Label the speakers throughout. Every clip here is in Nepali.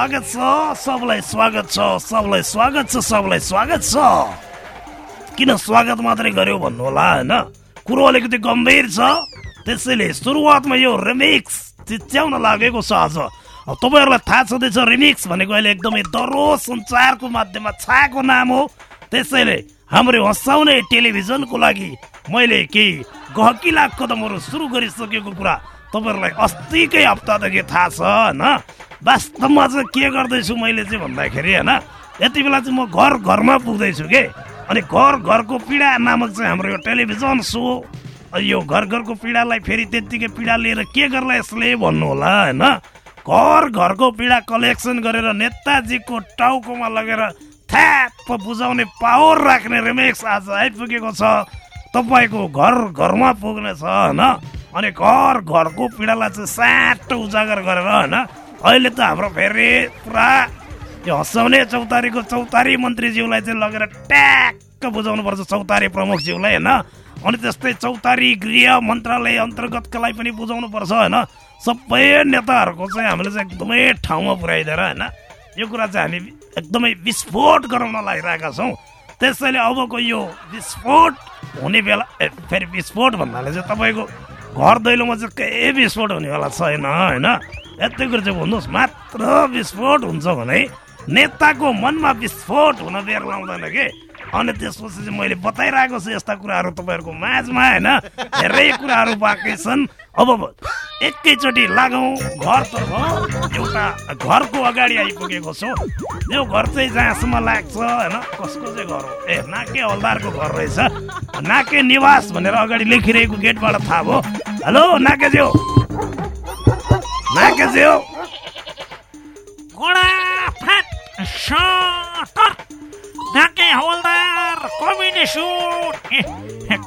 Speaker 1: स्वागत छ सबलाई स्वागत छ सबलाई स्वागत छ सबलाई स्वागत छ किन स्वागत मात्रै गर्यो भन्नु होला होइन कुरो अलिकति गम्भीर छ त्यसैले सुरुवातमा यो रिमिक्स चिच्याउन लागेको छ आज तपाईँहरूलाई थाहा छँदैछ रिमिक्स भनेको अहिले एकदमै दरो सञ्चारको माध्यममा छाएको नाम हो त्यसैले हाम्रो हँसाउने टेलिभिजनको लागि मैले केही गहकिला कदमहरू सुरु गरिसकेको कुरा तपाईँहरूलाई अस्तिकै हप्तादेखि थाहा छ होइन वास्तवमा चाहिँ के गर्दैछु मैले चाहिँ भन्दाखेरि होइन? यति बेला चाहिँ म घर घरमा पुग्दैछु कि? अनि घर घरको पीडा नामक चाहिँ हाम्रो यो टेलिभिजन सो यो घर घरको पीडालाई फेरि त्यत्तिकै पीडा लिएर के गर्ला यसले भन्नु होला होइन? घर घरको पीडा कलेक्सन गरेर नेताजीको टाउकोमा लगेर थ्याप बुझाउने पावर राख्ने रिमेक्स आज आइपुगेको छ। तपाईँको घर घरमा पुग्नेछ होइन? अनि घर घरको पीडालाई चाहिँ साटो उजागर गरेर होइन? अहिले त हाम्रो फेरि पुरा यो हँसाउने चौतारीको चौतारी मन्त्रीज्यूलाई चाहिँ लगेर ट्याक्क बुझाउनु पर्छ चौतारी प्रमुखज्यूलाई होइन? अनि त्यस्तै चौतारी गृह मन्त्रालय अन्तर्गतकालाई पनि बुझाउनु पर्छ होइन? सबै नेताहरूको चाहिँ हामीले चाहिँ एकदमै ठाउँमा पुर्याइदिएर होइन? यो कुरा चाहिँ हामी एकदमै विस्फोट गराउन लागिरहेका छौँ। त्यसैले अबको यो विस्फोट हुने बेला फेरि विस्फोट भन्नाले चाहिँ तपाईँको घर दैलोमा चाहिँ केही विस्फोट हुनेवाला छैन होइन? यति कुरो चाहिँ भन्नुहोस् मात्र विस्फोट हुन्छ भने नेताको मनमा विस्फोट हुन बेर लाउँदैन कि? अनि त्यसपछि चाहिँ मैले बताइरहेको छु यस्ता कुराहरू तपाईँहरूको माझमा होइन। धेरै कुराहरू बाँकी छन्। अब एकैचोटि लागौँ। घरतर्फ एउटा घरको अगाडि आइपुगेको छु। यो घर चाहिँ जहाँसम्म लाग्छ होइन कसको चाहिँ घर हो? ए नाके हलदारको घर रहेछ। नाके निवास भनेर अगाडि लेखिरहेको गेटबाट थाहा भयो। हेलो नाकेज्यू!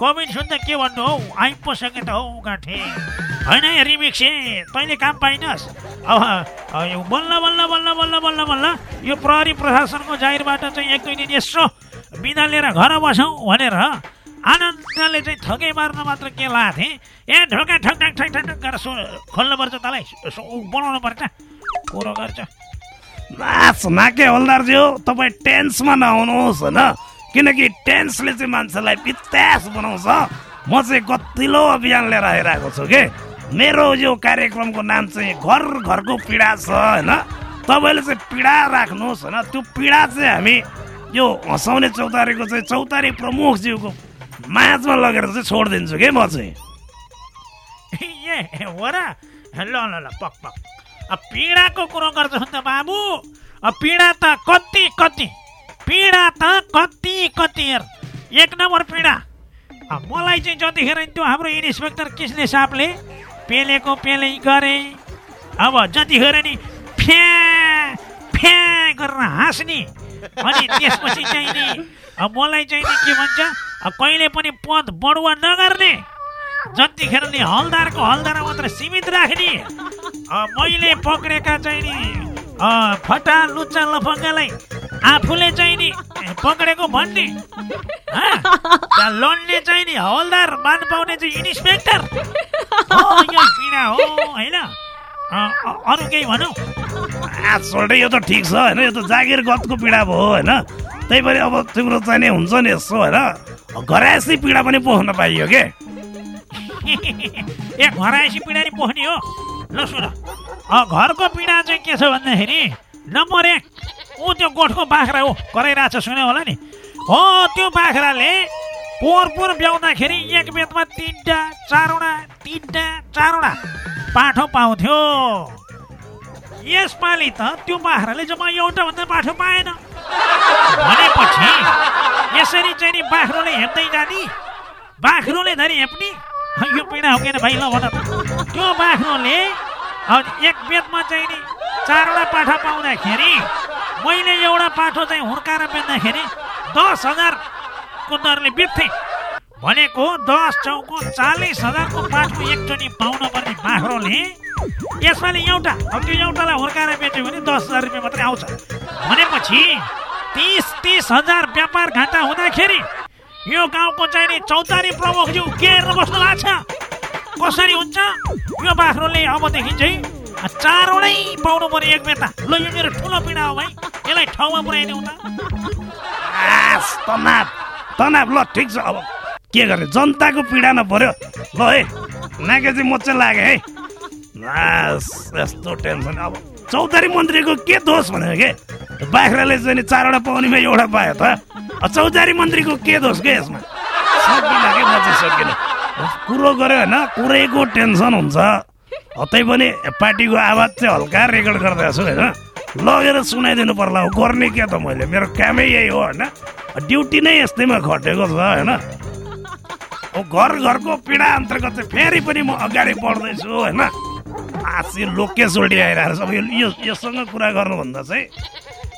Speaker 2: कम्बिनेसन त के भन्नु हौ? आइपसके त हौ होइन रिमिक्से तैँले काम पाइनस्। अब बल्ल बल्ल बल्ल बल्ल बल्ल बल्ल यो प्रहरी प्रशासनको जाहिरबाट चाहिँ एक दुई दिन यसो बिदा लिएर घर बसौँ भनेर आनन्दले चाहिँ थकै मार्न मात्र के लाएको थिएँ ए ढोका ठक ठक ठक ठक गरेर सो खोल्नुपर्छ तँलाई। बनाउनु पर्छ। कुरो गर्छ।
Speaker 1: नाच नाके हलदारज्यू तपाईँ टेन्समा नआउनुहोस् होइन? किनकि टेन्सले चाहिँ मान्छेलाई पित्तास बनाउँछ। म चाहिँ कतिलो अभियान लिएर आइरहेको छु कि? मेरो यो कार्यक्रमको नाम चाहिँ घर घरको पीडा छ होइन? तपाईँले चाहिँ पीडा राख्नुहोस् होइन? त्यो पीडा चाहिँ हामी यो हँसाउने चौतारीको चाहिँ चौतारी प्रमुखज्यूको माझमा लगेर चाहिँ छोडिदिन्छु कि म चाहिँ?
Speaker 2: ए हो ल ल ल पक पक। पीडाको कुरो गर्छ त बाबु। पीडा त कति कति। पीडा त कति कति। एक नम्बर पीडा। मलाई चाहिँ जतिखेर त्यो हाम्रो इन्सपेक्टर कृष्ण साहबले पेलेको पेलै गरे। अब जतिखेर नि फ्या फ्या गरेर हाँस्ने। अनि त्यसपछि चाहिँ नि मलाई चाहिँ नि के भन्छ कहिले पनि पद बढुवा नगर्ने। जतिखेर नि हलदारको हलदार मात्र सीमित राख्ने। मैले पक्रेका चाहिँ नि फटा लुच्चा लफङ्गालाई आफूले चाहिँ नि पक्रेको भन्ने। लड्ने चाहिँ नि हवलदार मान पाउने चाहिँ इन्सपेक्टर। हो होइन? अरू केही भनौँ?
Speaker 1: सोल्टै यो त ठिक छ होइन? यो त जागिर गतको पीडा भयो होइन? त्यही पनि अब तिम्रो चाहिने हुन्छ नि यसो होइन? घरायसी पीडा पनि पोख्न पाइयो के?
Speaker 2: ए घरायसी पीडा नि पोख्ने हो? ल सुन। घरको पीडा चाहिँ के छ भन्दाखेरि नम्बर एक ऊ त्यो गोठको बाख्रा हो कराइरहेको छ सुन्यो होला नि। हो त्यो बाख्राले पोहोर पोहोर ब्याउँदाखेरि एक बेतमा तिनवटा चारवटा तिनवटा चारवटा पाठो पाउँथ्यो। यसपालि त त्यो बाख्राले जम्मा एउटा भन्दा पाठो पाएन। भनेपछि यसरी चाहिँ नि बाख्रोले हेप्दै जाने बाख्रोले धरि हेप्ने यो पीडा हो किन भाइ ल भन त्यो बाख्रोले एक बेदमा चाहिँ नि
Speaker 3: चारवटा पाठा पाउँदाखेरि मैले एउटा पाठो चाहिँ हुर्काएर बेच्दाखेरि दस हजारको दरले बेच्थेँ भनेको दस चौको चालिस हजारको पाठको एकचोटि पाउन पर्ने बाख्रोले यसपालि एउटा अब त्यो एउटालाई हुर्काएर बेच्यो भने दस हजार रुपियाँ मात्रै आउँछ भनेपछि तिस तिस हजार व्यापार घाटा हुँदाखेरि यो गाउँको चाहिँ नि चौतारी प्रमुखज्यू के बस्नु भएको छ? कसरी हुन्छ? यो बाख्रोले अबदेखि चाहिँ चारवटै पाउनु पर्यो एक बेता। ल यो मेरो ठुलो पीडा हो भाइ। यसलाई ठाउँमा पुऱ्याइदिउँ त।
Speaker 1: तनाव तनाव। ल ठिक छ अब। के गर्ने जनताको पीडा न पर्यो ल है। नाकेजी मोच्च लाग्यो है। आस, यस्तो टेन्सन। अब चौतारी मन्त्रीको के दोष भनेको के? बाख्राले चाहिँ चारवटा पाउनेमा एउटा पायो त। चौतारी मन्त्रीको के दोष के यसमा? सकिन के चाहिँ सकिन? कुरो गर्यो होइन कुरैको टेन्सन हुन्छ। तै पनि पार्टीको आवाज चाहिँ हल्का रेकर्ड गरिरहेको छु होइन। लगेर सुनाइदिनु पर्ला हो गर्ने क्या त मैले? मेरो कामै यही हो होइन। ड्युटी नै यस्तैमा खटेको छ होइन। घर घरको पीडा अन्तर्गत चाहिँ फेरि पनि म अगाडि बढ्दैछु होइन। आसी लोके सोल्टी आइरहेको छ। अब यो- योसँग कुरा गर्नुभन्दा चाहिँ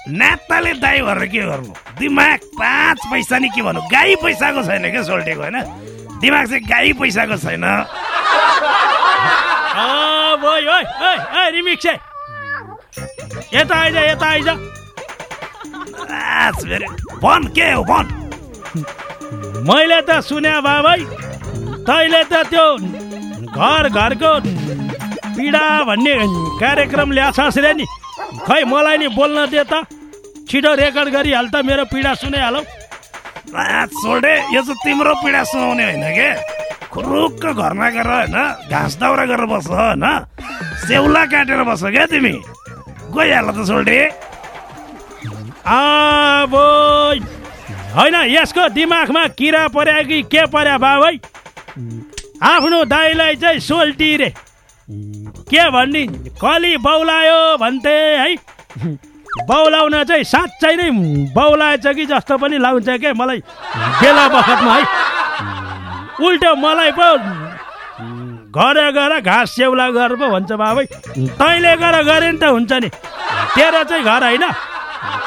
Speaker 1: नाताले दाई भएर के गर्नु? दिमाग पाँच पैसा नि के भन्नु? गाई पैसाको छैन क्या सोल्टीको होइन? दिमाग चाहिँ गाई पैसाको छैन।
Speaker 3: यता आइज यता आइज।
Speaker 1: भन के हो भन।
Speaker 3: मैले त सुने बाबै तैँले त त्यो घर घरको पीडा भन्ने कार्यक्रम ल्याछस् रे नि। खै मलाई नि बोल्न दे त छिटो रेकर्ड गरिहाल त मेरो पीडा सुनाइहालौ।
Speaker 1: सोल्डे यो चाहिँ तिम्रो पीडा सुनाउने होइन के? खुरुक्क घरमा गएर होइन? घाँस दाउरा गरेर बस्छ होइन? सेउला काटेर बस्छ क्या तिमी? गइहाल त सोल्डे।
Speaker 3: अब होइन यसको दिमागमा किरा पर्या कि के पर्या बाबै आफ्नो दाइलाई चाहिँ सोल्टी रे। के भन्ने? कली बौलायो भन्थे है? बौलाउन चाहिँ साँच्चै नै बौलाएछ कि जस्तो पनि लाउँछ के मलाई बेला बखतमा है? उल्टो मलाई पो घर गएर घाँस सेउला गर पो भन्छ बाबै। तैँले गर गरे नि त हुन्छ नि। तेरो चाहिँ घर होइन।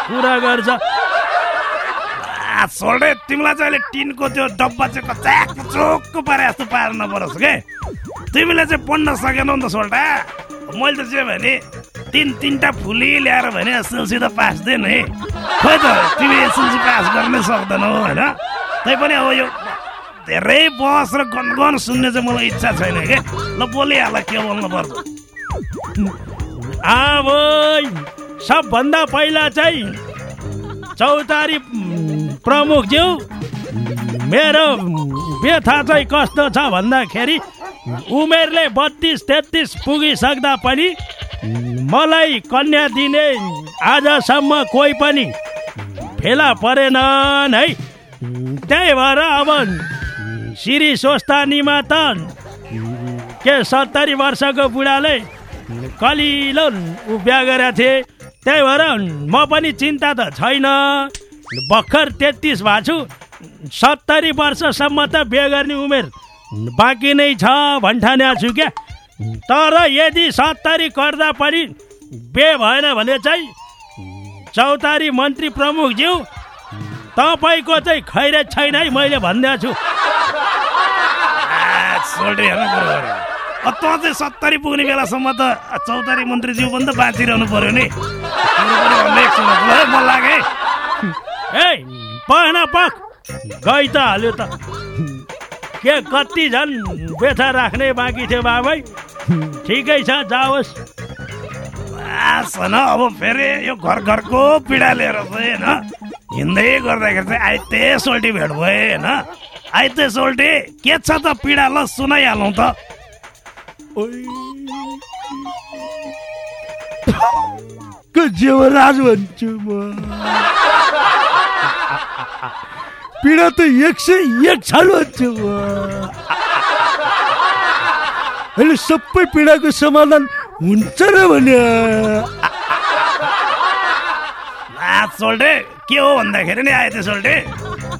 Speaker 3: कुरा गर्छ।
Speaker 1: सोल्डे तिमीलाई चाहिँ अहिले टिनको त्यो डब्बा चाहिँ कचाक चोकको पारे जस्तो पार नपरोस् के? तिमीले चाहिँ पढ्न सकेनौ नि त सोल्टा मैले त चाहिँ भने तिन तिनवटा फुली ल्याएर भने एसएलसी त पास दे है खोइ त तिमी एसएलसी पास गर्नै सक्दैनौ होइन? तैपनि अब यो धेरै बस र गनगन सुन्ने चाहिँ मलाई इच्छा छैन के? ल बोलिहाल के बोल्नु पर्छ?
Speaker 3: अब सबभन्दा पहिला चाहिँ चौतारी प्रमुखज्यू मेरो व्यथा चाहिँ कस्तो छ भन्दाखेरि उमेरले बत्तिस तेत्तिस पुगिसक्दा पनि मलाई कन्या दिने आजसम्म कोही पनि फेला परेनन् है त्यही भएर अब श्री स्वस्तानीमा त के सत्तरी वर्षको बुढाले कलिलो उ बिहा गरेको थिएँ। त्यही भएर म पनि चिन्ता त छैन। भर्खर तेत्तिस भएको छु। सत्तरी वर्षसम्म त बिहे गर्ने उमेर बाँकी नै छ भन्ठाने छु क्या तर यदि सत्तरी गर्दा पनि बिहे भएन भने चाहिँ चौतारी मन्त्री प्रमुखज्यू तपाईँको चाहिँ खैरेज छैन है मैले भनिदिएको छु।
Speaker 1: तँ चाहिँ सत्तरी पुग्ने बेलासम्म त चौतारी मन्त्रीज्यू पनि त बाँचिरहनु पर्यो नि। तिम्रो पनि हन्ड्रेड सुन्नु ल है मन लाग्यो है।
Speaker 3: ए पख गइ त हाल्यो त। के कति झन् बेथा राख्ने बाँकी थियो बाबै ठिकै छ जाओस्।
Speaker 1: अब फेरि यो घर घरको पीडा लिएर चाहिँ होइन? हिँड्दै गर्दाखेरि चाहिँ आइते सोल्टी भेट भए होइन? आइते सोल्टी के छ त पीडा? ल सुनाइहालौँ त।
Speaker 4: जीवराज भन्छु म? पीडा त एक सय एक म अहिले सबै पीडाको समाधान हुन्छ र भने
Speaker 1: सोल्टे के हो भन्दाखेरि नि आइते सोल्टे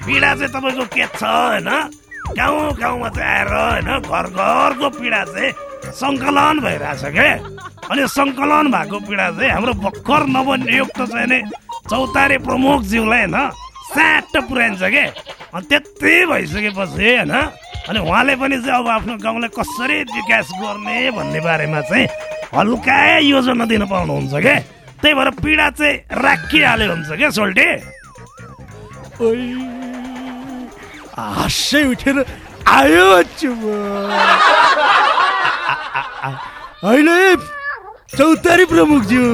Speaker 1: पीडा चाहिँ तपाईँको के छ होइन गाउँ गाउँमा चाहिँ आएर होइन घर घरको पीडा चाहिँ सङ्कलन भइरहेछ के अनि सङ्कलन भएको पीडा चाहिँ हाम्रो भर्खर नवनियुक्त चाहिँ नि चौतारी प्रमुखज्यूलाई होइन स्याट पुऱ्याइन्छ के? अनि त्यति भइसकेपछि होइन? अनि उहाँले पनि चाहिँ अब आफ्नो गाउँलाई कसरी विकास गर्ने भन्ने बारेमा चाहिँ हल्का योजना दिन पाउनुहुन्छ के? त्यही भएर पीडा चाहिँ राखिहाल्यो हुन्छ क्या सोल्टे?
Speaker 4: हाँसै उठेर आयो। होइन चौतारी प्रमुखज्यू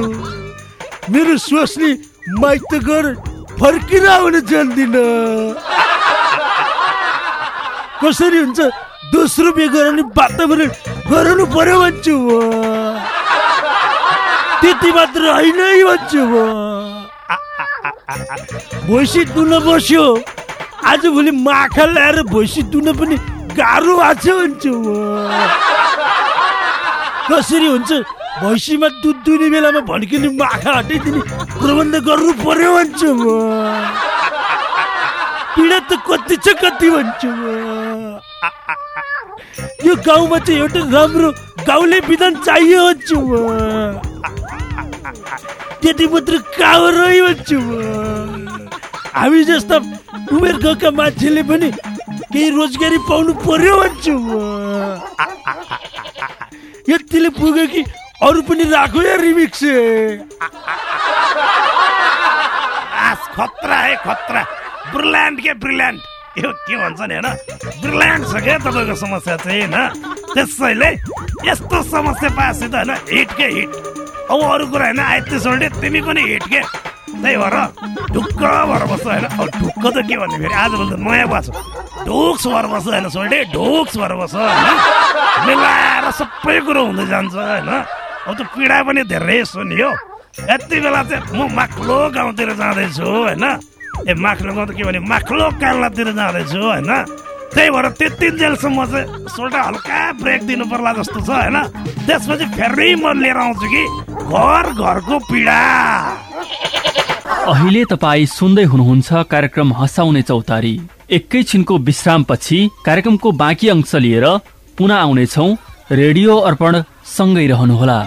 Speaker 4: मेरो स्वास्नी माइत घर फर्किन आउन जान्दिन। कसरी हुन्छ? दोस्रो बिहे गराउने वातावरण गराउनु पर्यो भन्छु म। त्यति मात्र होइन है भन्छु म। भैँसी दुन बस्यो। आजभोलि माखा ल्याएर भैँसी दुन पनि गाह्रो भएको छ भन्छु म। कसरी हुन्छ? भैँसीमा दुध दुने बेलामा भड्किने माखा हटाइदिने प्रबन्ध गर्नु पर्यो भन्छु म। पीडा त कति छ कति भन्छु म। यो गाउँमा चाहिँ एउटा राम्रो गाउँले विधान चाहियो भन्छु म। त्यति मात्र कहाँ भन्छु म। हामी जस्ता उमेर गएका मान्छेले पनि केही रोजगारी पाउनु पर्यो भन्छु म। यतिले पुग्यो कि अरू पनि राखो या रिमिक्स।
Speaker 1: आस खतरा है खतरा। ब्रिल्यान्ड के ब्रिल्यान्ड। यो के भन्छ नि होइन? ब्रिल्यान्ड छ क्या तपाईँको समस्या चाहिँ होइन? त्यसैले यस्तो समस्या पाएपछि त होइन हिट के हिट? अब अरू कुरा होइन आइते सोल्टे तिमी पनि हिट के? त्यही भएर ढुक्क भएर बस्छ होइन? अब ढुक्क त के भन्ने फेरि? आजभोलि त नयाँ भएको ढुक्स भएर बस्छ होइन सोल्टे ढुक्स भएर बस्छ होइन? मिलाएर सबै कुरो हुँदै जान्छ होइन? अब त पीडा पनि धेरै सुनियो यति बेला चाहिँ म माक्लो गाउँतिर जाँदैछु होइन ए माक्लो गाउँ त के भने माक्लो कान्लातिर जाँदैछु होइन त्यही भएर त्यति जेलसम्म चाहिँ सोल्टा हल्का ब्रेक दिनु पर्ला जस्तो छ होइन त्यसपछि फेरि म लिएर आउँछु कि घर घरको पीडा
Speaker 5: अहिले तपाईँ सुन्दै हुनुहुन्छ कार्यक्रम हँसाउने चौतारी। एकैछिनको विश्रामपछि कार्यक्रमको बाँकी अंश लिएर पुनः आउनेछौ। रेडियो अर्पण सँगै रहनुहोला।